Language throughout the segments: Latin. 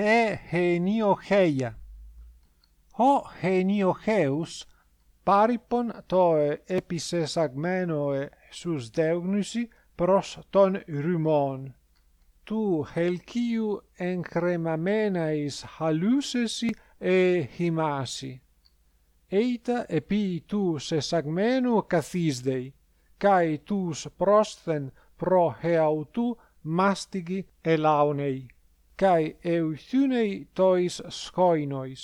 he henio heia. Ho henio heus, paripon toe episesagmenoe sus deugnusi pros ton rymon. Tu helciu encremamenais halusesi e himasi. Eita epi tu sesagmenu cathisdei, cae tus prosthen pro heautu mastigi elaunei kai euthynei tois skoinois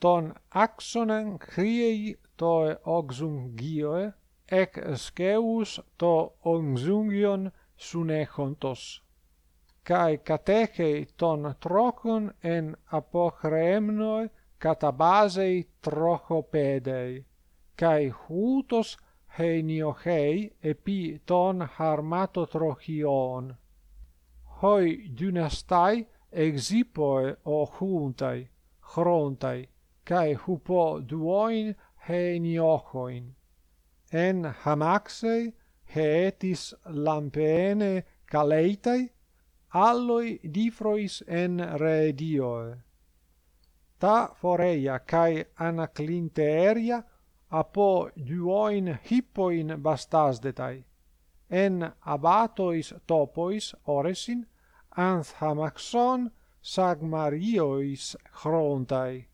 ton axonen kriei toe oxungioe ec sceus to onxungion sunechontos kai katechei ton trokon en apochremnoi katabasei trochopedei kai hutos heniochei epi ton harmato trochion hoi dynastai o huntai chrontai, cae hupo duoin heniochoin. En hamaxei heetis lampeene caleitai, alloi difrois en redioe. Ta foreia cae anaclinteeria apo duoin hippoin bastasdetai en abatois topois oresin, anthamaxon sagmariois chrontai.